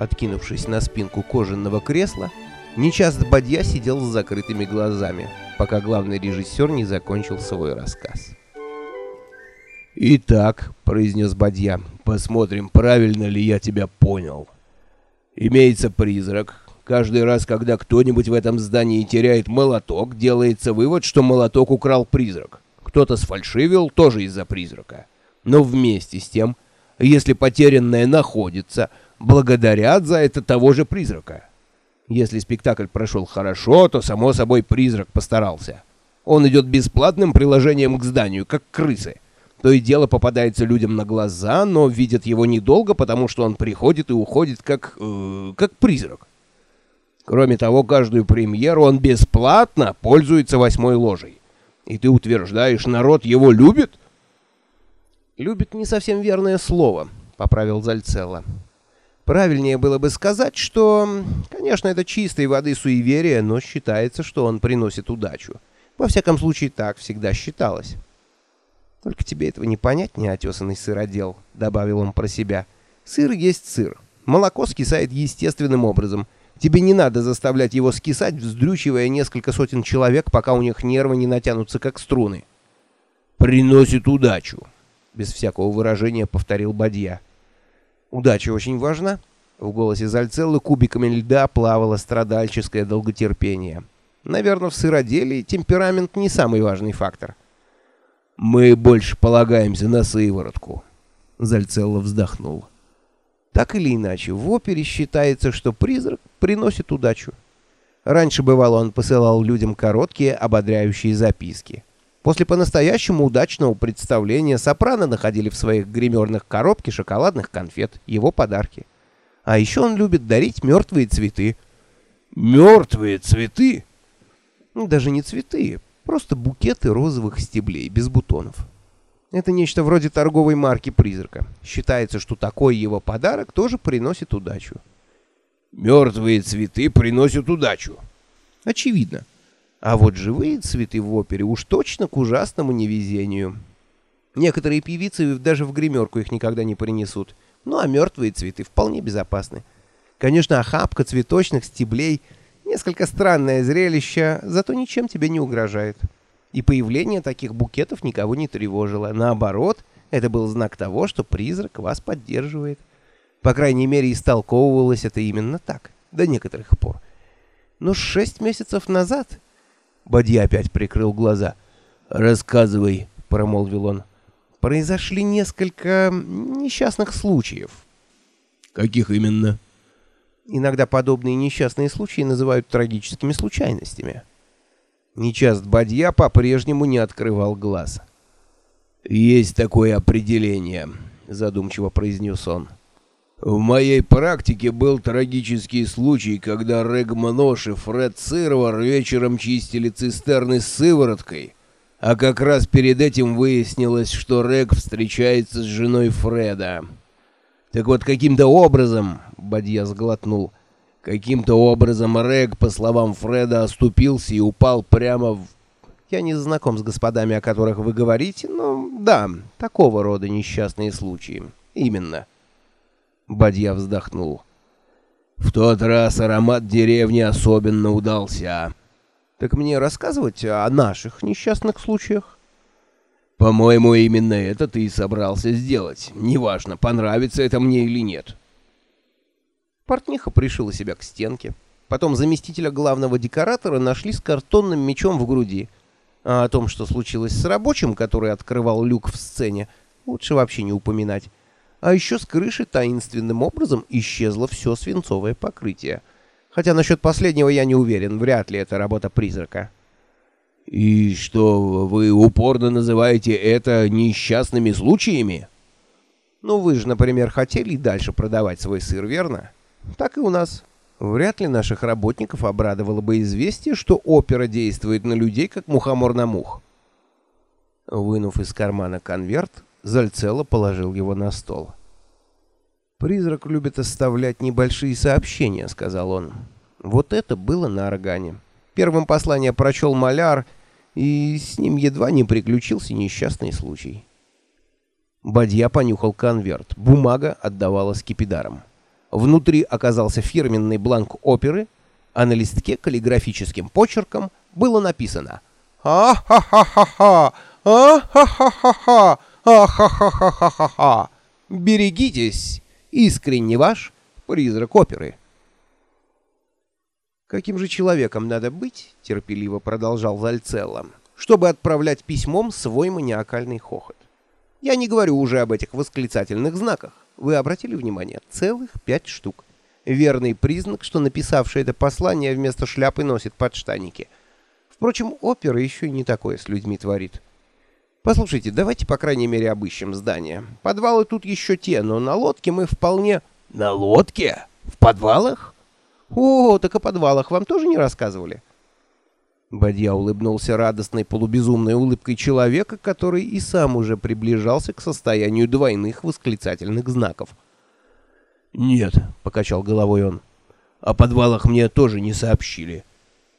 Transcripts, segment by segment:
Откинувшись на спинку кожаного кресла, нечаст Бадья сидел с закрытыми глазами, пока главный режиссер не закончил свой рассказ. «Итак», — произнес Бадья, — «посмотрим, правильно ли я тебя понял. Имеется призрак. Каждый раз, когда кто-нибудь в этом здании теряет молоток, делается вывод, что молоток украл призрак. Кто-то сфальшивил, тоже из-за призрака. Но вместе с тем, если потерянное находится, благодарят за это того же призрака. Если спектакль прошел хорошо, то, само собой, призрак постарался. Он идет бесплатным приложением к зданию, как крысы. То и дело попадается людям на глаза, но видят его недолго, потому что он приходит и уходит как... Э, как призрак. Кроме того, каждую премьеру он бесплатно пользуется восьмой ложей. И ты утверждаешь, народ его любит? «Любит не совсем верное слово», — поправил Зальцелло. «Правильнее было бы сказать, что, конечно, это чистой воды суеверие, но считается, что он приносит удачу. Во всяком случае, так всегда считалось». «Только тебе этого не понять, неотесанный сыродел», — добавил он про себя. «Сыр есть сыр. Молоко скисает естественным образом. Тебе не надо заставлять его скисать, вздрючивая несколько сотен человек, пока у них нервы не натянутся, как струны». «Приносит удачу», — без всякого выражения повторил Бадья. «Удача очень важна». В голосе Зальцеллы кубиками льда плавало страдальческое долготерпение. Наверное, в сыроделии темперамент не самый важный фактор. «Мы больше полагаемся на сыворотку», — Зальцелло вздохнул. «Так или иначе, в опере считается, что призрак приносит удачу. Раньше, бывало, он посылал людям короткие, ободряющие записки. После по-настоящему удачного представления сопрано находили в своих гримерных коробки шоколадных конфет, его подарки. А еще он любит дарить мертвые цветы. «Мертвые цветы?» Ну, даже не цветы, просто букеты розовых стеблей, без бутонов. Это нечто вроде торговой марки призрака. Считается, что такой его подарок тоже приносит удачу. «Мертвые цветы приносят удачу?» «Очевидно. А вот живые цветы в опере уж точно к ужасному невезению. Некоторые певицы даже в гримерку их никогда не принесут. Ну а мертвые цветы вполне безопасны. Конечно, охапка цветочных стеблей — несколько странное зрелище, зато ничем тебе не угрожает. И появление таких букетов никого не тревожило. Наоборот, это был знак того, что призрак вас поддерживает. По крайней мере, истолковывалось это именно так, до некоторых пор. Но шесть месяцев назад Бадья опять прикрыл глаза. «Рассказывай», — промолвил он. «Произошли несколько несчастных случаев». «Каких именно?» «Иногда подобные несчастные случаи называют трагическими случайностями». Нечаст Бадья по-прежнему не открывал глаз. «Есть такое определение», — задумчиво произнес он. В моей практике был трагический случай, когда Регманош и Фред Сырвар вечером чистили цистерны с сывороткой, а как раз перед этим выяснилось, что Рег встречается с женой Фреда. Так вот, каким-то образом, Бадья сглотнул, каким-то образом Рег, по словам Фреда, оступился и упал прямо в... Я не знаком с господами, о которых вы говорите, но да, такого рода несчастные случаи. Именно. Бадья вздохнул. В тот раз аромат деревни особенно удался. Так мне рассказывать о наших несчастных случаях? По-моему, именно это ты и собрался сделать. Неважно, понравится это мне или нет. Портниха пришила себя к стенке. Потом заместителя главного декоратора нашли с картонным мечом в груди. А о том, что случилось с рабочим, который открывал люк в сцене, лучше вообще не упоминать. А еще с крыши таинственным образом исчезло все свинцовое покрытие. Хотя насчет последнего я не уверен, вряд ли это работа призрака. «И что, вы упорно называете это несчастными случаями?» «Ну вы же, например, хотели и дальше продавать свой сыр, верно? Так и у нас. Вряд ли наших работников обрадовало бы известие, что опера действует на людей, как мухомор на мух». Вынув из кармана конверт, Зальцело положил его на стол. «Призрак любит оставлять небольшие сообщения», — сказал он. «Вот это было на органе. Первым послание прочел маляр, и с ним едва не приключился несчастный случай». Бадья понюхал конверт. Бумага отдавала скипидаром. Внутри оказался фирменный бланк оперы, а на листке каллиграфическим почерком было написано «А-ха-ха-ха-ха! А-ха-ха-ха-ха! А-ха-ха-ха-ха-ха! Берегитесь! Искренне ваш призрак оперы!» «Каким же человеком надо быть?» — терпеливо продолжал Зальцелло, чтобы отправлять письмом свой маниакальный хохот. «Я не говорю уже об этих восклицательных знаках. Вы обратили внимание? Целых пять штук. Верный признак, что написавший это послание вместо шляпы носит подштанники. Впрочем, опера еще не такое с людьми творит. Послушайте, давайте по крайней мере обыщем здание. Подвалы тут еще те, но на лодке мы вполне... На лодке? В подвалах? О, так о подвалах вам тоже не рассказывали? Бадья улыбнулся радостной полубезумной улыбкой человека, который и сам уже приближался к состоянию двойных восклицательных знаков. «Нет», — покачал головой он, — «о подвалах мне тоже не сообщили.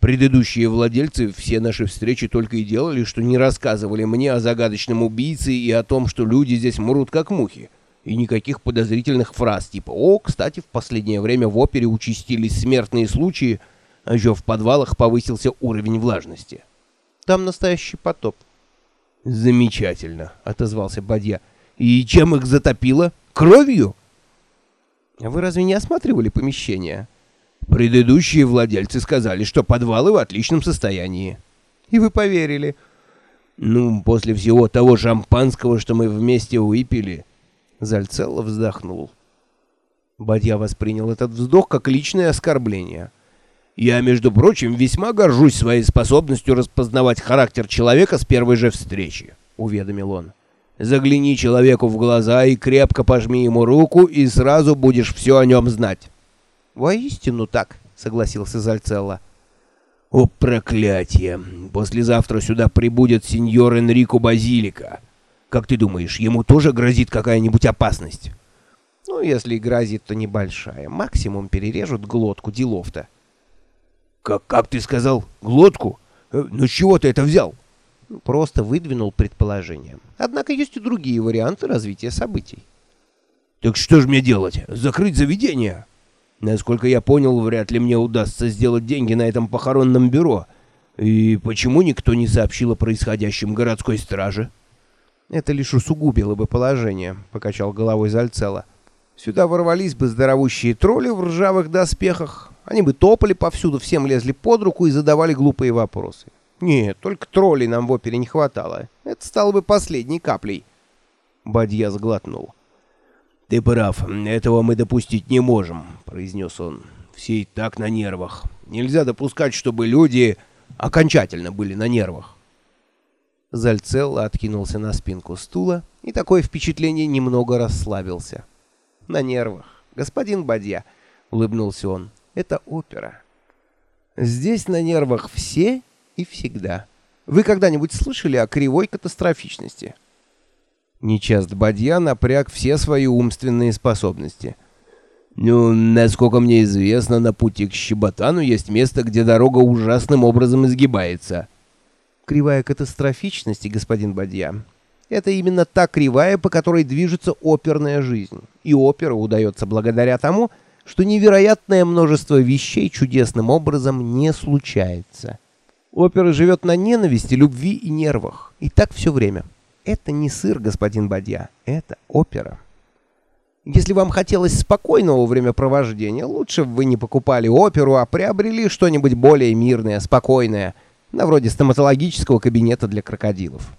Предыдущие владельцы все наши встречи только и делали, что не рассказывали мне о загадочном убийце и о том, что люди здесь мрут как мухи. И никаких подозрительных фраз типа «О, кстати, в последнее время в опере участились смертные случаи», а еще в подвалах повысился уровень влажности. Там настоящий потоп. Замечательно, отозвался Бадья. И чем их затопило? Кровью? А вы разве не осматривали помещение? Предыдущие владельцы сказали, что подвалы в отличном состоянии. И вы поверили? Ну, после всего того шампанского, что мы вместе выпили. Зальцелло вздохнул. Бадья воспринял этот вздох как личное оскорбление. Я, между прочим, весьма горжусь своей способностью распознавать характер человека с первой же встречи, — уведомил он. Загляни человеку в глаза и крепко пожми ему руку, и сразу будешь все о нем знать. — Воистину так, — согласился Зальцелло. — О, проклятие! Послезавтра сюда прибудет сеньор Энрико Базилика. Как ты думаешь, ему тоже грозит какая-нибудь опасность? — Ну, если и грозит, то небольшая. Максимум перережут глотку делов-то. — как, как ты сказал? Глотку? Э, ну чего ты это взял? Просто выдвинул предположение. Однако есть и другие варианты развития событий. Так что же мне делать? Закрыть заведение? Насколько я понял, вряд ли мне удастся сделать деньги на этом похоронном бюро. И почему никто не сообщил о происходящем городской страже? Это лишь усугубило бы положение, покачал головой Зальцела. Сюда ворвались бы здоровущие тролли в ржавых доспехах, они бы топали повсюду, всем лезли под руку и задавали глупые вопросы. Нет, только троллей нам в опере не хватало. Это стало бы последней каплей. Бадья сглотнул. «Ты прав, этого мы допустить не можем», — произнес он. «Все и так на нервах. Нельзя допускать, чтобы люди окончательно были на нервах». Зальцелло откинулся на спинку стула, и такое впечатление немного расслабился. «На нервах. Господин Бадья», — улыбнулся он, это опера. Здесь на нервах все и всегда. Вы когда-нибудь слышали о кривой катастрофичности? Нечаст Бадья напряг все свои умственные способности. Ну, насколько мне известно, на пути к Щеботану есть место, где дорога ужасным образом изгибается. Кривая катастрофичности, господин Бадья, это именно та кривая, по которой движется оперная жизнь. И опера удается благодаря тому, что невероятное множество вещей чудесным образом не случается. Опера живет на ненависти, любви и нервах. И так все время. Это не сыр, господин Бадья, это опера. Если вам хотелось спокойного времяпровождения, лучше бы вы не покупали оперу, а приобрели что-нибудь более мирное, спокойное, на вроде стоматологического кабинета для крокодилов.